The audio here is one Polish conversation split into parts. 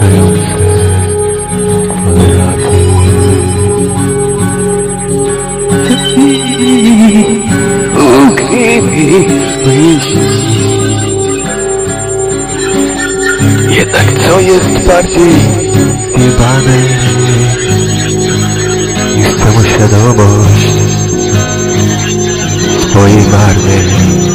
wystające kwadraty. Jednak co jest bardziej niebane niż samoświadomość swojej marnej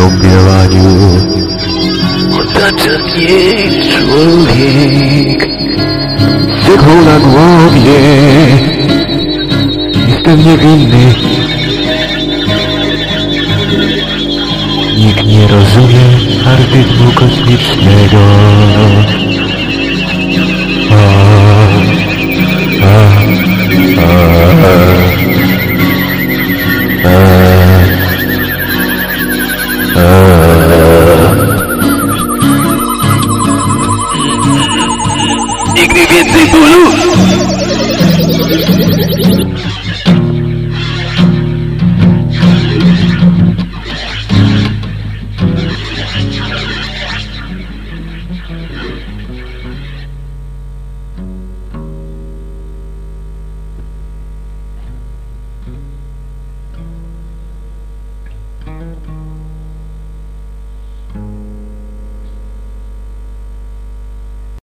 kombinowaniu otacza mnie człowiek z cegłą na głowie. Jestem niewinny. Nikt nie rozumie artyzmu kosmicznego. Nigdy więcej bólu!